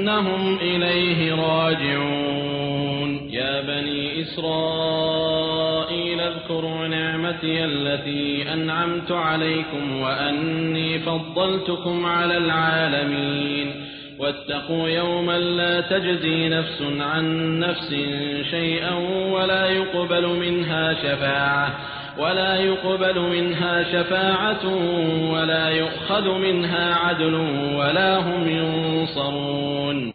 وأنهم إليه راجعون. يا بني إسرائيل اذكروا نعمتي التي أنعمت عليكم وأني فضلتكم على العالمين. واتقوا يوما لا تجزي نفس عن نفس شيئا ولا يقبل منها شفاعة ولا يقبل منها شفاعة ولا يؤخذ منها عدل ولا هم ينصرون